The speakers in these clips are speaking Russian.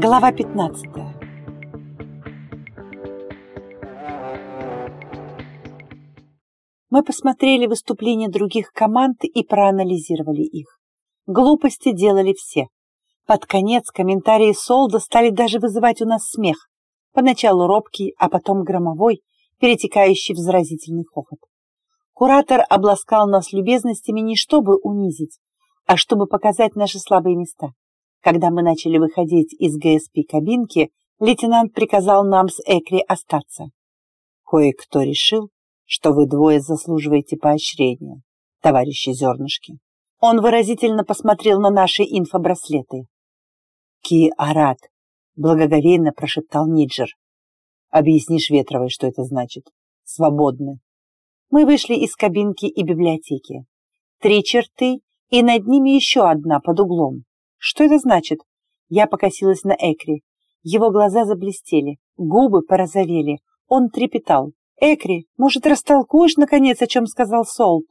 Глава 15 Мы посмотрели выступления других команд и проанализировали их. Глупости делали все. Под конец комментарии Солда стали даже вызывать у нас смех. Поначалу робкий, а потом громовой, перетекающий в заразительный хохот. Куратор обласкал нас любезностями не чтобы унизить, а чтобы показать наши слабые места. Когда мы начали выходить из ГСП-кабинки, лейтенант приказал нам с Экри остаться. Кое-кто решил, что вы двое заслуживаете поощрения, товарищи зернышки. Он выразительно посмотрел на наши инфобраслеты. «Ки-Арат», — благоговейно прошептал Ниджер. «Объяснишь Ветровой, что это значит? Свободны». Мы вышли из кабинки и библиотеки. Три черты, и над ними еще одна под углом. Что это значит? Я покосилась на Экри. Его глаза заблестели, губы порозовели. Он трепетал. «Экри, может, растолкуешь, наконец, о чем сказал Солт?»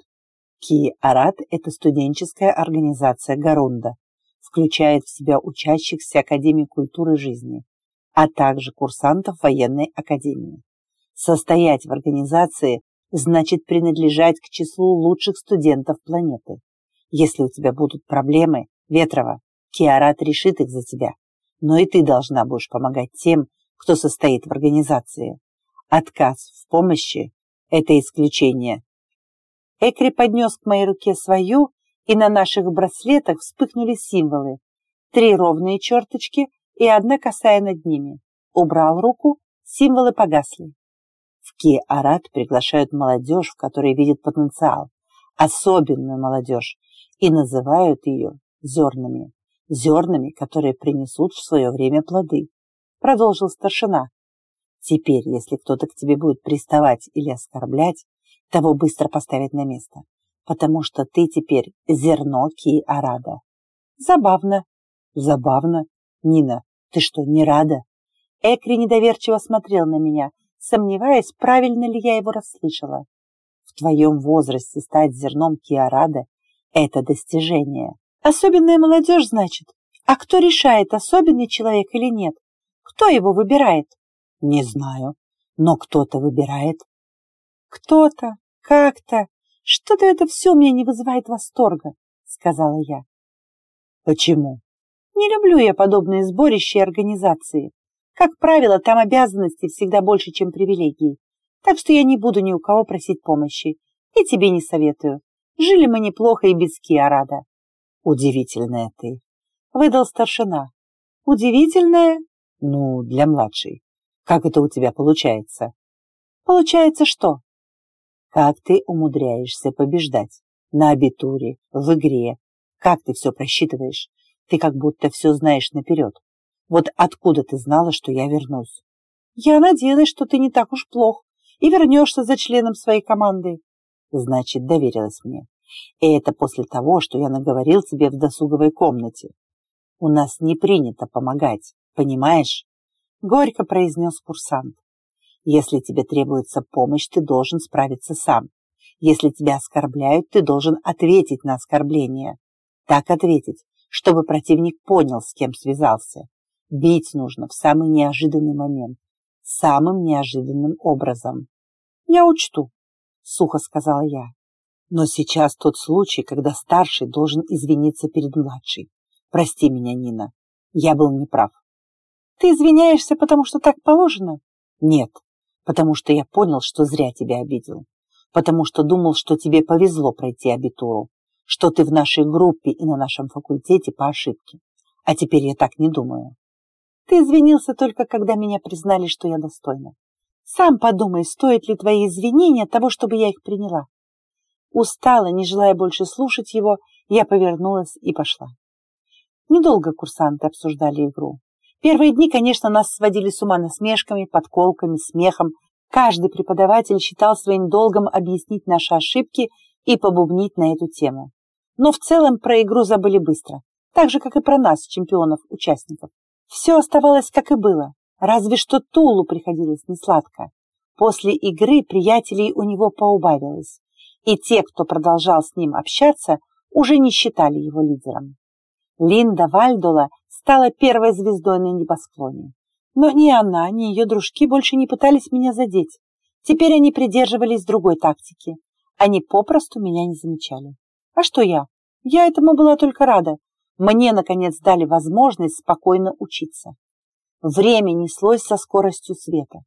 Ки-Арат – это студенческая организация Гарунда, включает в себя учащихся Академии культуры жизни, а также курсантов военной академии. Состоять в организации значит принадлежать к числу лучших студентов планеты. Если у тебя будут проблемы, Ветрова, Киарат решит их за тебя. Но и ты должна будешь помогать тем, кто состоит в организации. Отказ в помощи – это исключение. Экри поднес к моей руке свою, и на наших браслетах вспыхнули символы. Три ровные черточки и одна косая над ними. Убрал руку, символы погасли. В Ки-Арат приглашают молодежь, в которой видят потенциал, особенную молодежь, и называют ее зернами. Зернами, которые принесут в свое время плоды. Продолжил старшина. Теперь, если кто-то к тебе будет приставать или оскорблять, того быстро поставят на место, потому что ты теперь зерно Ки-Арада. Забавно. Забавно. Нина, ты что, не рада? Экри недоверчиво смотрел на меня, сомневаясь, правильно ли я его расслышала. В твоем возрасте стать зерном Киарада – это достижение. Особенная молодежь, значит. А кто решает, особенный человек или нет? Кто его выбирает? Не знаю, но кто-то выбирает. Кто-то, как-то. Что-то это все меня не вызывает восторга, сказала я. Почему? Не люблю я подобные сборища и организации. Как правило, там обязанностей всегда больше, чем привилегий. Так что я не буду ни у кого просить помощи. И тебе не советую. Жили мы неплохо и без Киарада. Удивительная ты. Выдал старшина. Удивительная? Ну, для младшей. Как это у тебя получается? Получается что? Как ты умудряешься побеждать? На абитуре, в игре. Как ты все просчитываешь? Ты как будто все знаешь наперед. Вот откуда ты знала, что я вернусь? Я надеялась, что ты не так уж плох и вернешься за членом своей команды. Значит, доверилась мне. И это после того, что я наговорил тебе в досуговой комнате. У нас не принято помогать, понимаешь? Горько произнес курсант. Если тебе требуется помощь, ты должен справиться сам. Если тебя оскорбляют, ты должен ответить на оскорбление. Так ответить, чтобы противник понял, с кем связался. Бить нужно в самый неожиданный момент, самым неожиданным образом. Я учту, сухо сказала я. Но сейчас тот случай, когда старший должен извиниться перед младшей. Прости меня, Нина, я был неправ. Ты извиняешься, потому что так положено? Нет, потому что я понял, что зря тебя обидел. Потому что думал, что тебе повезло пройти абитуру, что ты в нашей группе и на нашем факультете по ошибке. А теперь я так не думаю. Ты извинился только, когда меня признали, что я достойна. Сам подумай, стоит ли твои извинения того, чтобы я их приняла. Устала, не желая больше слушать его, я повернулась и пошла. Недолго курсанты обсуждали игру. Первые дни, конечно, нас сводили с ума насмешками, подколками, смехом. Каждый преподаватель считал своим долгом объяснить наши ошибки и побубнить на эту тему. Но в целом про игру забыли быстро, так же, как и про нас, чемпионов-участников. Все оставалось, как и было, разве что Тулу приходилось несладко. После игры приятелей у него поубавилось, и те, кто продолжал с ним общаться, уже не считали его лидером. Линда Вальдола стала первой звездой на небосклоне. Но ни она, ни ее дружки больше не пытались меня задеть. Теперь они придерживались другой тактики. Они попросту меня не замечали. А что я? Я этому была только рада. Мне, наконец, дали возможность спокойно учиться. Время неслось со скоростью света.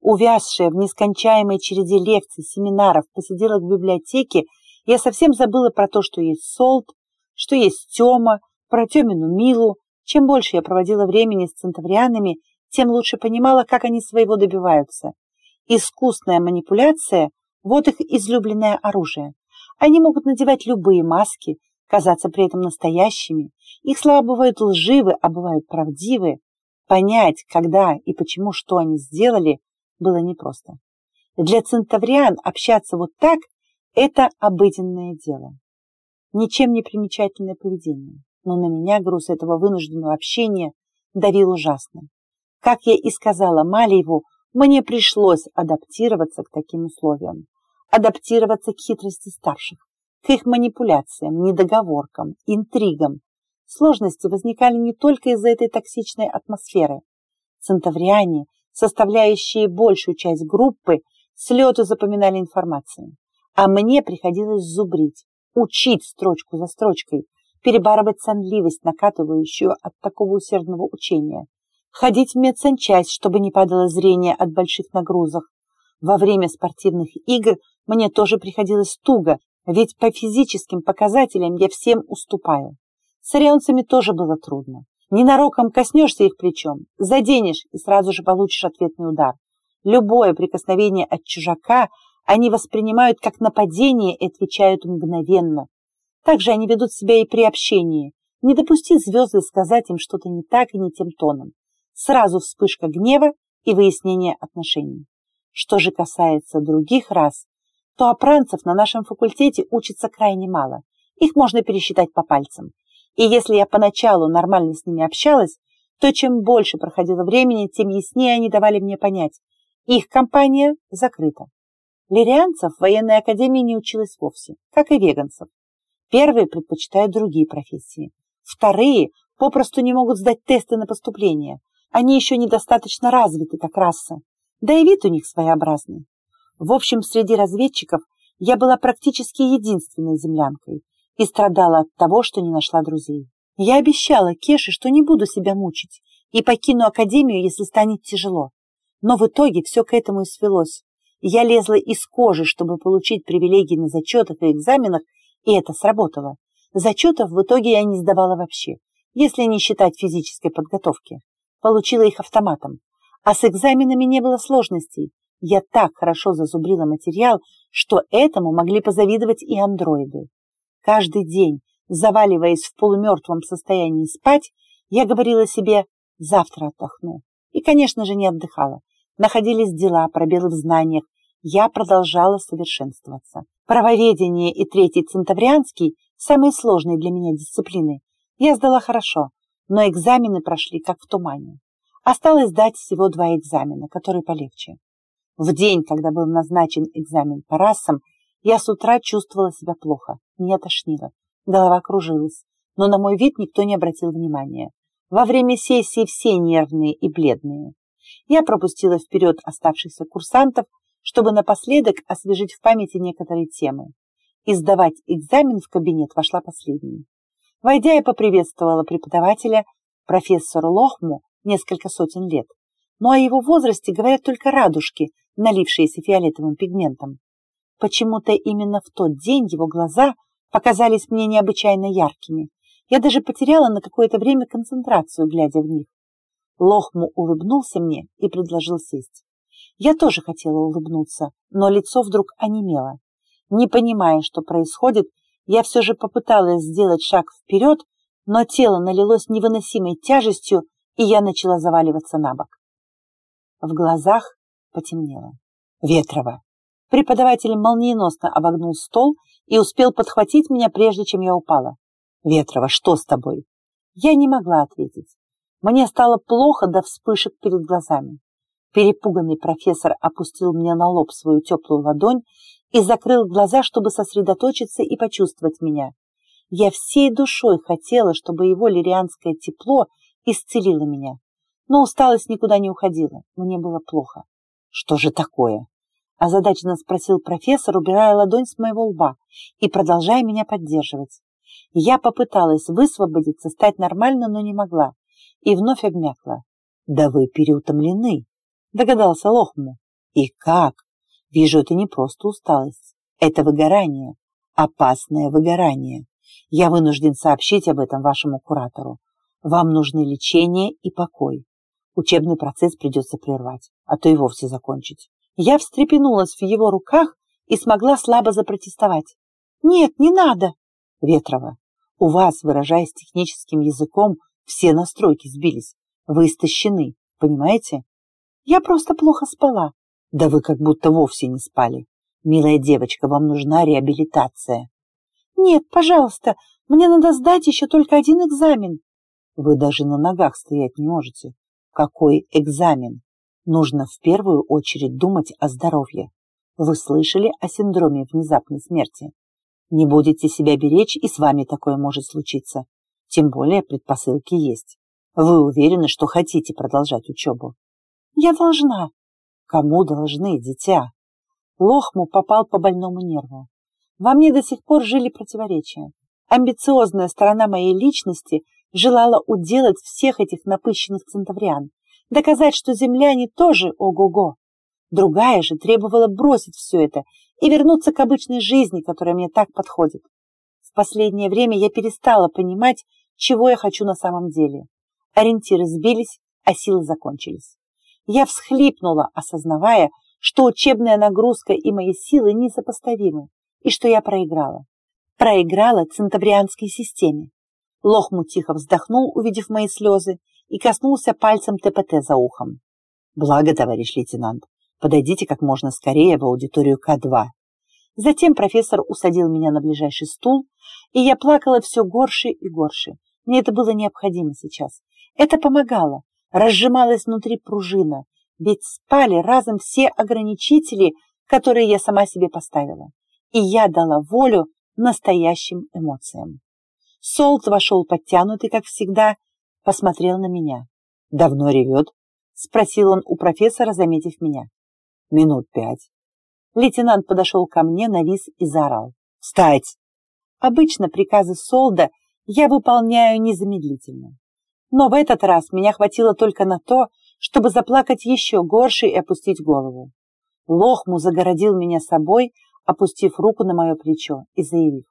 Увязшая в нескончаемой череде лекций, семинаров, посиделок в библиотеке, я совсем забыла про то, что есть Солт, что есть Тёма, про Тёмину Милу. Чем больше я проводила времени с центаврианами, тем лучше понимала, как они своего добиваются. Искусная манипуляция – вот их излюбленное оружие. Они могут надевать любые маски, казаться при этом настоящими. Их слова бывают лживы, а бывают правдивы. Понять, когда и почему что они сделали, было непросто. Для центавриан общаться вот так – это обыденное дело. Ничем не примечательное поведение, но на меня груз этого вынужденного общения давил ужасно. Как я и сказала Малиеву, мне пришлось адаптироваться к таким условиям, адаптироваться к хитрости старших, к их манипуляциям, недоговоркам, интригам. Сложности возникали не только из-за этой токсичной атмосферы. Центавриане, составляющие большую часть группы, с лету запоминали информацию, а мне приходилось зубрить, учить строчку за строчкой, перебарывать сонливость, накатывающую от такого усердного учения ходить в медсанчасть, чтобы не падало зрение от больших нагрузок. Во время спортивных игр мне тоже приходилось туго, ведь по физическим показателям я всем уступаю. С орионцами тоже было трудно. Ненароком коснешься их плечом, заденешь и сразу же получишь ответный удар. Любое прикосновение от чужака они воспринимают как нападение и отвечают мгновенно. Также они ведут себя и при общении. Не допусти звезды сказать им что-то не так и не тем тоном сразу вспышка гнева и выяснение отношений. Что же касается других рас, то опранцев на нашем факультете учится крайне мало. Их можно пересчитать по пальцам. И если я поначалу нормально с ними общалась, то чем больше проходило времени, тем яснее они давали мне понять. Их компания закрыта. Лирианцев в военной академии не училась вовсе, как и веганцев. Первые предпочитают другие профессии. Вторые попросту не могут сдать тесты на поступление, они еще недостаточно развиты как раса, да и вид у них своеобразный. В общем, среди разведчиков я была практически единственной землянкой и страдала от того, что не нашла друзей. Я обещала Кеше, что не буду себя мучить и покину академию, если станет тяжело. Но в итоге все к этому и свелось. Я лезла из кожи, чтобы получить привилегии на зачетах и экзаменах, и это сработало. Зачетов в итоге я не сдавала вообще, если не считать физической подготовки получила их автоматом. А с экзаменами не было сложностей. Я так хорошо зазубрила материал, что этому могли позавидовать и андроиды. Каждый день, заваливаясь в полумертвом состоянии спать, я говорила себе «завтра отдохну». И, конечно же, не отдыхала. Находились дела, пробелы в знаниях. Я продолжала совершенствоваться. Правоведение и третий центаврианский, самые сложные для меня дисциплины, я сдала хорошо, но экзамены прошли как в тумане. Осталось сдать всего два экзамена, которые полегче. В день, когда был назначен экзамен по расам, я с утра чувствовала себя плохо, меня тошнило, голова кружилась, но на мой вид никто не обратил внимания. Во время сессии все нервные и бледные. Я пропустила вперед оставшихся курсантов, чтобы напоследок освежить в памяти некоторые темы. И сдавать экзамен в кабинет вошла последней. Войдя, я поприветствовала преподавателя, профессора Лохму, несколько сотен лет. Но о его возрасте говорят только радужки, налившиеся фиолетовым пигментом. Почему-то именно в тот день его глаза показались мне необычайно яркими. Я даже потеряла на какое-то время концентрацию, глядя в них. Лохму улыбнулся мне и предложил сесть. Я тоже хотела улыбнуться, но лицо вдруг онемело. Не понимая, что происходит, я все же попыталась сделать шаг вперед, но тело налилось невыносимой тяжестью, и я начала заваливаться на бок. В глазах потемнело. Ветрова. Преподаватель молниеносно обогнул стол и успел подхватить меня, прежде чем я упала. «Ветрова, что с тобой?» Я не могла ответить. Мне стало плохо до вспышек перед глазами. Перепуганный профессор опустил мне на лоб свою теплую ладонь и закрыл глаза, чтобы сосредоточиться и почувствовать меня. Я всей душой хотела, чтобы его лирианское тепло исцелило меня. Но усталость никуда не уходила, мне было плохо. «Что же такое?» озадаченно спросил профессор, убирая ладонь с моего лба и продолжая меня поддерживать. Я попыталась высвободиться, стать нормально, но не могла, и вновь обмякла. «Да вы переутомлены», — догадался Лохму. «И как? Вижу, это не просто усталость. Это выгорание, опасное выгорание. Я вынужден сообщить об этом вашему куратору. Вам нужны лечение и покой. Учебный процесс придется прервать, а то и вовсе закончить. Я встрепенулась в его руках и смогла слабо запротестовать. «Нет, не надо!» «Ветрова, у вас, выражаясь техническим языком, все настройки сбились. Вы истощены, понимаете?» «Я просто плохо спала». «Да вы как будто вовсе не спали. Милая девочка, вам нужна реабилитация». «Нет, пожалуйста, мне надо сдать еще только один экзамен». «Вы даже на ногах стоять не можете. Какой экзамен?» Нужно в первую очередь думать о здоровье. Вы слышали о синдроме внезапной смерти? Не будете себя беречь, и с вами такое может случиться. Тем более предпосылки есть. Вы уверены, что хотите продолжать учебу? Я должна. Кому должны, дитя? Лохму попал по больному нерву. Во мне до сих пор жили противоречия. Амбициозная сторона моей личности желала уделать всех этих напыщенных центавриан, доказать, что земляне тоже ого-го. Другая же требовала бросить все это и вернуться к обычной жизни, которая мне так подходит. В последнее время я перестала понимать, чего я хочу на самом деле. Ориентиры сбились, а силы закончились. Я всхлипнула, осознавая, что учебная нагрузка и мои силы несопоставимы, и что я проиграла. Проиграла центаврианской системе. Лохму тихо вздохнул, увидев мои слезы, и коснулся пальцем ТПТ за ухом. «Благо, товарищ лейтенант, подойдите как можно скорее в аудиторию К2». Затем профессор усадил меня на ближайший стул, и я плакала все горше и горше. Мне это было необходимо сейчас. Это помогало. Разжималась внутри пружина, ведь спали разом все ограничители, которые я сама себе поставила. И я дала волю настоящим эмоциям. Солт вошел подтянутый, как всегда, посмотрел на меня. «Давно ревет?» — спросил он у профессора, заметив меня. «Минут пять». Лейтенант подошел ко мне, навис и заорал. «Встать!» Обычно приказы Солда я выполняю незамедлительно. Но в этот раз меня хватило только на то, чтобы заплакать еще горше и опустить голову. Лохму загородил меня собой, опустив руку на мое плечо и заявив.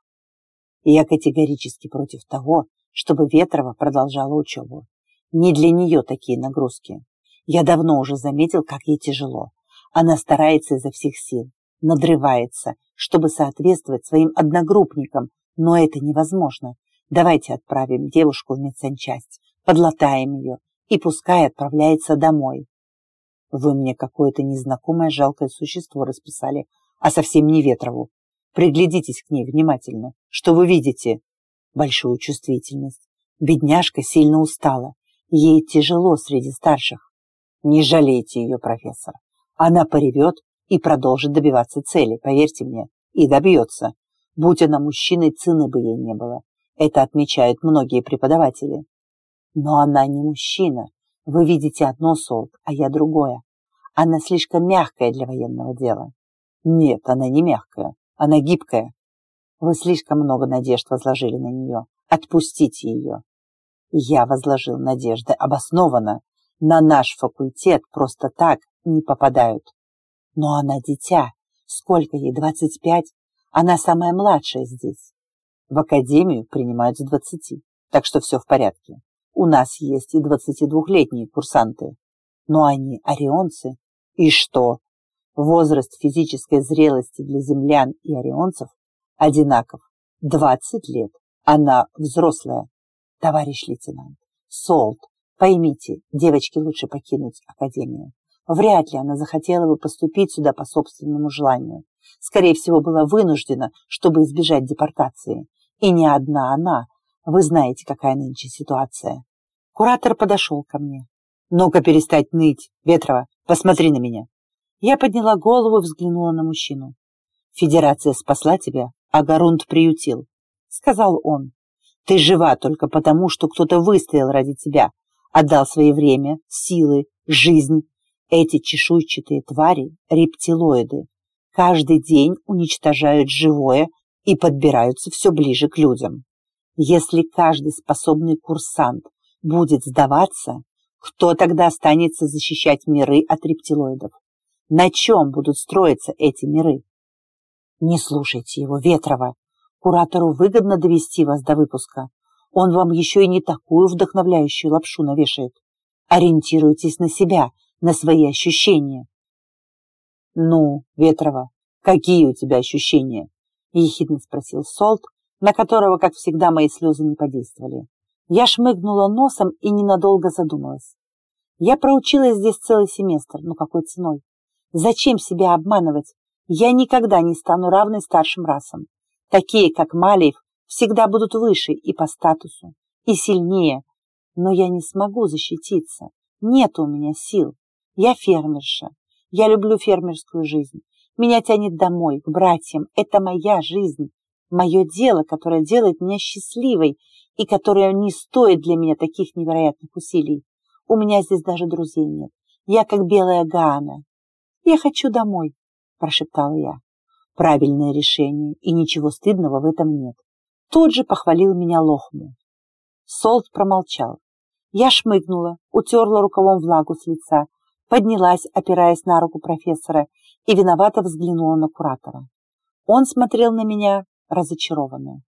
Я категорически против того, чтобы Ветрова продолжала учебу. Не для нее такие нагрузки. Я давно уже заметил, как ей тяжело. Она старается изо всех сил, надрывается, чтобы соответствовать своим одногруппникам, но это невозможно. Давайте отправим девушку в медсанчасть, подлатаем ее и пускай отправляется домой. Вы мне какое-то незнакомое жалкое существо расписали, а совсем не Ветрову. Приглядитесь к ней внимательно. Что вы видите? Большую чувствительность. Бедняжка сильно устала. Ей тяжело среди старших. Не жалейте ее, профессор. Она поревет и продолжит добиваться цели, поверьте мне, и добьется. Будь она мужчиной, цены бы ей не было. Это отмечают многие преподаватели. Но она не мужчина. Вы видите одно, Солт, а я другое. Она слишком мягкая для военного дела. Нет, она не мягкая. Она гибкая. Вы слишком много надежд возложили на нее. Отпустите ее. Я возложил надежды обоснованно. На наш факультет просто так не попадают. Но она дитя. Сколько ей? Двадцать пять? Она самая младшая здесь. В академию принимают с двадцати. Так что все в порядке. У нас есть и двадцатидвухлетние курсанты. Но они орионцы. И что? Возраст физической зрелости для землян и орионцев одинаков. Двадцать лет. Она взрослая. Товарищ лейтенант, Солт, поймите, девочке лучше покинуть академию. Вряд ли она захотела бы поступить сюда по собственному желанию. Скорее всего, была вынуждена, чтобы избежать депортации. И не одна она. Вы знаете, какая нынче ситуация. Куратор подошел ко мне. «Ну-ка перестать ныть, Ветрова, посмотри на меня». Я подняла голову и взглянула на мужчину. Федерация спасла тебя, а Гарунд приютил, сказал он. Ты жива только потому, что кто-то выстоял ради тебя, отдал свое время, силы, жизнь. Эти чешуйчатые твари – рептилоиды. Каждый день уничтожают живое и подбираются все ближе к людям. Если каждый способный курсант будет сдаваться, кто тогда останется защищать миры от рептилоидов? На чем будут строиться эти миры? Не слушайте его, Ветрова. Куратору выгодно довести вас до выпуска. Он вам еще и не такую вдохновляющую лапшу навешает. Ориентируйтесь на себя, на свои ощущения. Ну, Ветрова, какие у тебя ощущения? Ехидно спросил Солт, на которого, как всегда, мои слезы не подействовали. Я шмыгнула носом и ненадолго задумалась. Я проучилась здесь целый семестр, но какой ценой? Зачем себя обманывать? Я никогда не стану равной старшим расам. Такие, как Малиев, всегда будут выше и по статусу, и сильнее. Но я не смогу защититься. Нет у меня сил. Я фермерша. Я люблю фермерскую жизнь. Меня тянет домой, к братьям. Это моя жизнь. Мое дело, которое делает меня счастливой и которое не стоит для меня таких невероятных усилий. У меня здесь даже друзей нет. Я как белая Гаана. Я хочу домой, прошептала я. Правильное решение, и ничего стыдного в этом нет. Тут же похвалил меня Лохму. Солт промолчал. Я шмыгнула, утерла рукавом влагу с лица, поднялась, опираясь на руку профессора, и виновато взглянула на куратора. Он смотрел на меня разочарованно.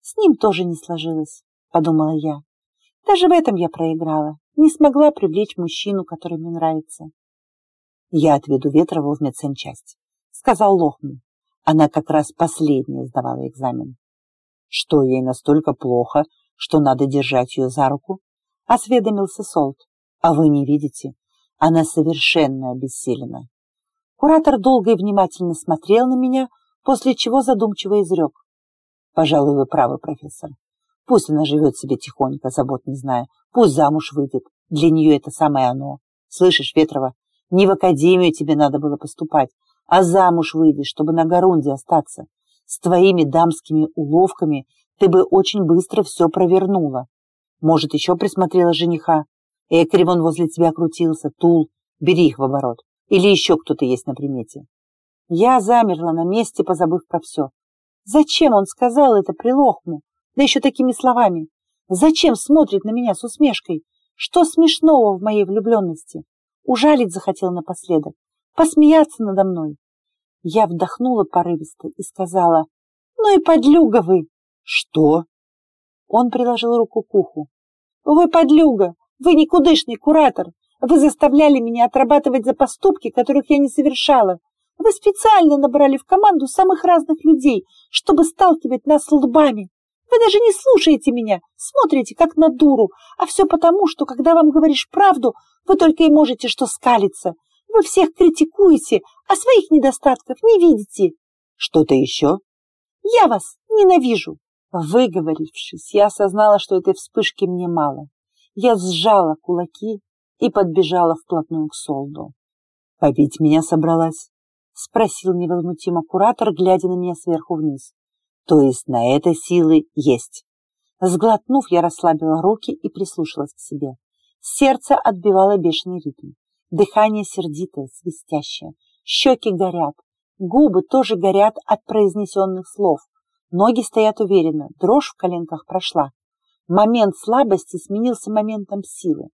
С ним тоже не сложилось, подумала я. Даже в этом я проиграла, не смогла привлечь мужчину, который мне нравится. Я отведу Ветрову в медсанчасть, сказал Лохман. Она как раз последняя сдавала экзамен. Что ей настолько плохо, что надо держать ее за руку? Осведомился Солт. А вы не видите? Она совершенно обессилена. Куратор долго и внимательно смотрел на меня, после чего задумчиво изрек. Пожалуй, вы правы, профессор. Пусть она живет себе тихонько, забот не зная. Пусть замуж выйдет. Для нее это самое оно. Слышишь, Ветрова, не в академию тебе надо было поступать, а замуж выйдешь, чтобы на Гарунде остаться. С твоими дамскими уловками ты бы очень быстро все провернула. Может, еще присмотрела жениха? Экри вон возле тебя крутился, Тул, бери их в оборот. Или еще кто-то есть на примете. Я замерла на месте, позабыв про все. Зачем он сказал это Прилохму? Да еще такими словами. Зачем смотрит на меня с усмешкой? Что смешного в моей влюбленности? Ужалить захотел напоследок, посмеяться надо мной. Я вдохнула порывисто и сказала, «Ну и подлюга вы!» «Что?» Он приложил руку к уху. «Вы подлюга! Вы никудышный куратор! Вы заставляли меня отрабатывать за поступки, которых я не совершала. Вы специально набрали в команду самых разных людей, чтобы сталкивать нас лбами. Вы даже не слушаете меня, смотрите как на дуру, а все потому, что когда вам говоришь правду, вы только и можете что скалиться. Вы всех критикуете, а своих недостатков не видите. Что-то еще? Я вас ненавижу. Выговорившись, я осознала, что этой вспышки мне мало. Я сжала кулаки и подбежала вплотную к Солду. «Побить меня собралась?» — спросил невозмутимо куратор, глядя на меня сверху вниз. «То есть на это силы есть?» Сглотнув, я расслабила руки и прислушалась к себе. Сердце отбивало бешеный ритм. Дыхание сердитое, свистящее. Щеки горят. Губы тоже горят от произнесенных слов. Ноги стоят уверенно, дрожь в коленках прошла. Момент слабости сменился моментом силы.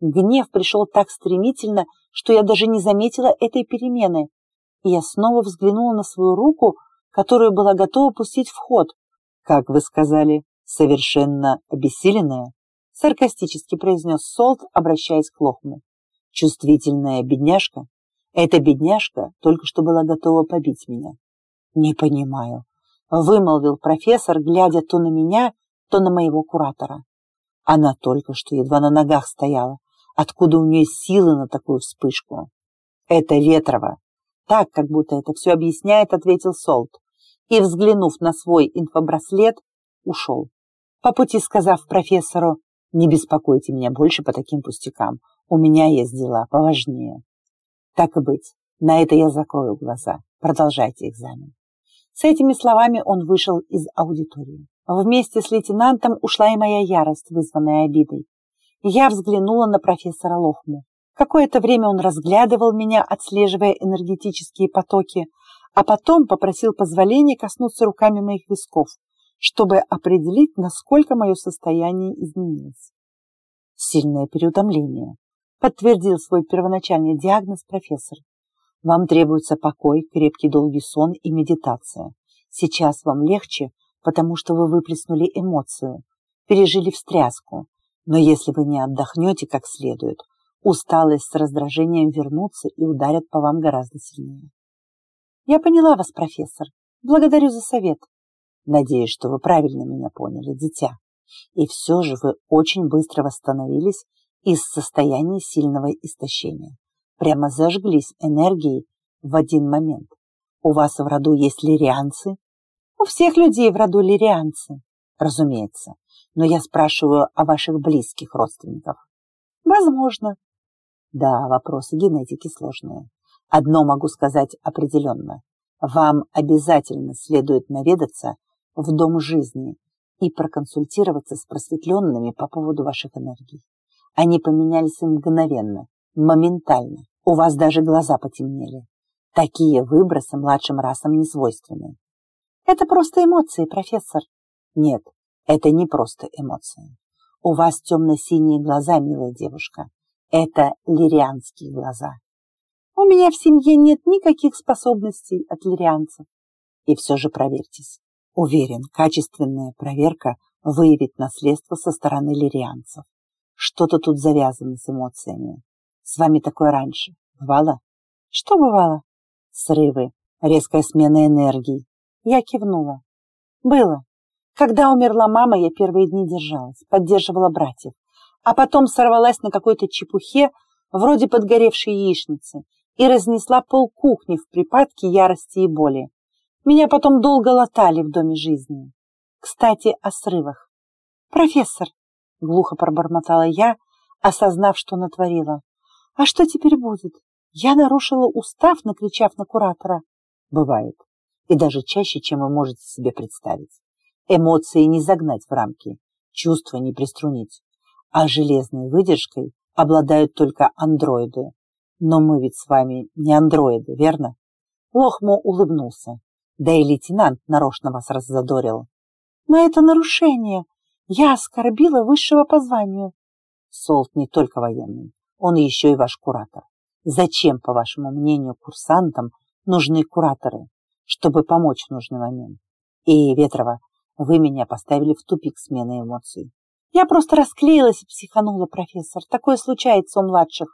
Гнев пришел так стремительно, что я даже не заметила этой перемены. И я снова взглянула на свою руку, которую была готова пустить в ход. «Как вы сказали, совершенно обессиленная?» Саркастически произнес Солт, обращаясь к Лохму. «Чувствительная бедняжка? Эта бедняжка только что была готова побить меня». «Не понимаю», — вымолвил профессор, глядя то на меня, то на моего куратора. Она только что едва на ногах стояла, Откуда у нее силы на такую вспышку? Это Ветрова. Так, как будто это все объясняет, ответил Солт. И, взглянув на свой инфобраслет, ушел. По пути сказав профессору, не беспокойте меня больше по таким пустякам. У меня есть дела поважнее. Так и быть, на это я закрою глаза. Продолжайте экзамен. С этими словами он вышел из аудитории. Вместе с лейтенантом ушла и моя ярость, вызванная обидой. Я взглянула на профессора Лохму. Какое-то время он разглядывал меня, отслеживая энергетические потоки, а потом попросил позволения коснуться руками моих висков, чтобы определить, насколько мое состояние изменилось. Сильное переутомление, подтвердил свой первоначальный диагноз профессор. Вам требуется покой, крепкий долгий сон и медитация. Сейчас вам легче, потому что вы выплеснули эмоцию, пережили встряску. Но если вы не отдохнете как следует, усталость с раздражением вернутся и ударят по вам гораздо сильнее. Я поняла вас, профессор. Благодарю за совет. Надеюсь, что вы правильно меня поняли, дитя. И все же вы очень быстро восстановились из состояния сильного истощения. Прямо зажглись энергией в один момент. У вас в роду есть лирианцы, у всех людей в роду лирианцы, разумеется. Но я спрашиваю о ваших близких родственниках. Возможно. Да, вопросы генетики сложные. Одно могу сказать определенно. Вам обязательно следует наведаться в дом жизни и проконсультироваться с просветленными по поводу ваших энергий. Они поменялись мгновенно, моментально. У вас даже глаза потемнели. Такие выбросы младшим расам не свойственны. Это просто эмоции, профессор. Нет, это не просто эмоции. У вас темно-синие глаза, милая девушка. Это лирианские глаза. У меня в семье нет никаких способностей от лирианцев. И все же проверьтесь. Уверен, качественная проверка выявит наследство со стороны лирианцев. Что-то тут завязано с эмоциями. С вами такое раньше. Бывало? Что бывало? Срывы, резкая смена энергии, я кивнула. Было. Когда умерла мама, я первые дни держалась, поддерживала братьев, а потом сорвалась на какой-то чепухе, вроде подгоревшей яичницы, и разнесла пол кухни в припадке ярости и боли. Меня потом долго латали в доме жизни. Кстати, о срывах. «Профессор», — глухо пробормотала я, осознав, что натворила. «А что теперь будет? Я нарушила устав, накричав на куратора». «Бывает и даже чаще, чем вы можете себе представить. Эмоции не загнать в рамки, чувства не приструнить, а железной выдержкой обладают только андроиды. Но мы ведь с вами не андроиды, верно? Лохмо улыбнулся. Да и лейтенант нарочно вас раззадорил. Но это нарушение. Я оскорбила высшего по званию. Солт не только военный, он еще и ваш куратор. Зачем, по вашему мнению, курсантам нужны кураторы? чтобы помочь в нужный момент. И, Ветрова, вы меня поставили в тупик смены эмоций. Я просто расклеилась и психанула, профессор. Такое случается у младших.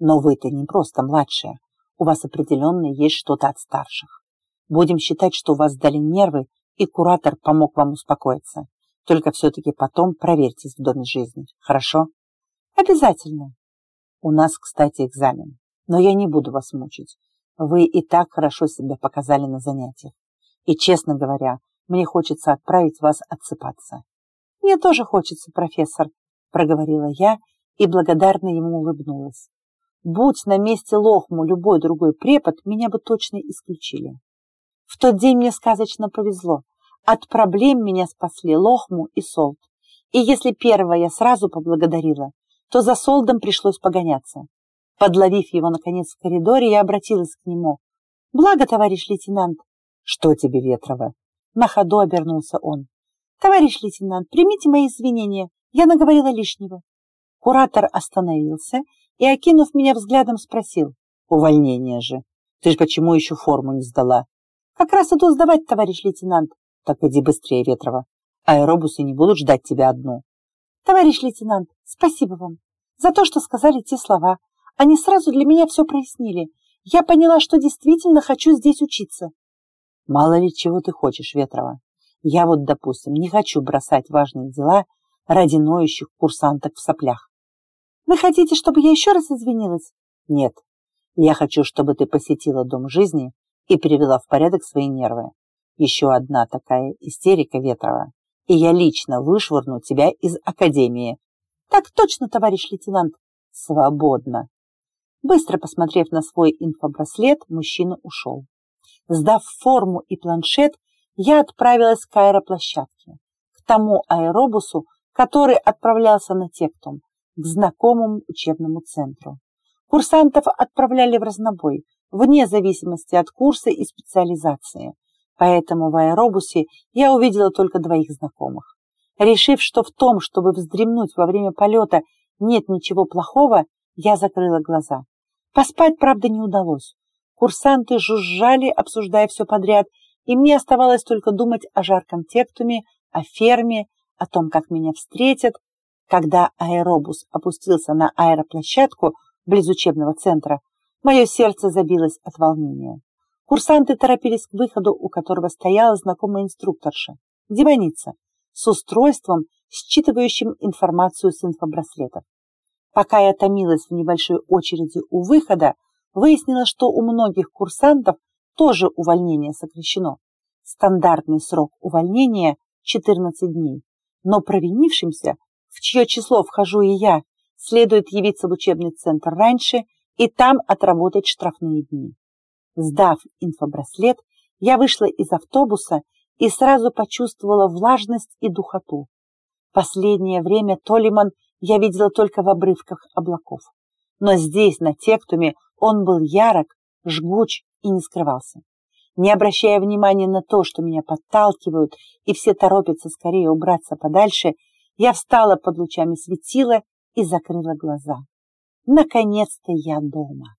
Но вы-то не просто младшая. У вас определенно есть что-то от старших. Будем считать, что у вас дали нервы, и куратор помог вам успокоиться. Только все-таки потом проверьтесь в доме жизни. Хорошо? Обязательно. У нас, кстати, экзамен. Но я не буду вас мучить. Вы и так хорошо себя показали на занятиях. И, честно говоря, мне хочется отправить вас отсыпаться. Мне тоже хочется, профессор, проговорила я и благодарно ему улыбнулась. Будь на месте Лохму любой другой препод, меня бы точно исключили. В тот день мне сказочно повезло. От проблем меня спасли Лохму и Солд. И если первого я сразу поблагодарила, то за Солдом пришлось погоняться. Подловив его, наконец, в коридоре, я обратилась к нему. «Благо, товарищ лейтенант!» «Что тебе, Ветрова?» На ходу обернулся он. «Товарищ лейтенант, примите мои извинения, я наговорила лишнего». Куратор остановился и, окинув меня взглядом, спросил. «Увольнение же! Ты ж почему еще форму не сдала?» «Как раз иду сдавать, товарищ лейтенант». «Так иди быстрее, Ветрова. Аэробусы не будут ждать тебя одну». «Товарищ лейтенант, спасибо вам за то, что сказали те слова. Они сразу для меня все прояснили. Я поняла, что действительно хочу здесь учиться. Мало ли чего ты хочешь, Ветрова. Я вот, допустим, не хочу бросать важные дела ради ноющих курсанток в соплях. Вы хотите, чтобы я еще раз извинилась? Нет. Я хочу, чтобы ты посетила Дом жизни и привела в порядок свои нервы. Еще одна такая истерика Ветрова, и я лично вышвырну тебя из академии. Так точно, товарищ лейтенант. Свободно. Быстро посмотрев на свой инфобраслет, мужчина ушел. Сдав форму и планшет, я отправилась к аэроплощадке, к тому аэробусу, который отправлялся на Тектум, к знакомому учебному центру. Курсантов отправляли в разнобой, вне зависимости от курса и специализации, поэтому в аэробусе я увидела только двоих знакомых. Решив, что в том, чтобы вздремнуть во время полета, нет ничего плохого, я закрыла глаза. Поспать, правда, не удалось. Курсанты жужжали, обсуждая все подряд, и мне оставалось только думать о жарком тектуме, о ферме, о том, как меня встретят. Когда аэробус опустился на аэроплощадку близ учебного центра, мое сердце забилось от волнения. Курсанты торопились к выходу, у которого стояла знакомая инструкторша, демоница, с устройством, считывающим информацию с инфобраслетов. Пока я томилась в небольшой очереди у выхода, выяснилось, что у многих курсантов тоже увольнение сокращено. Стандартный срок увольнения – 14 дней. Но провинившимся, в чье число вхожу и я, следует явиться в учебный центр раньше и там отработать штрафные дни. Сдав инфобраслет, я вышла из автобуса и сразу почувствовала влажность и духоту. Последнее время Толиман я видела только в обрывках облаков. Но здесь, на Тектуме, он был ярок, жгуч и не скрывался. Не обращая внимания на то, что меня подталкивают и все торопятся скорее убраться подальше, я встала под лучами светила и закрыла глаза. Наконец-то я дома.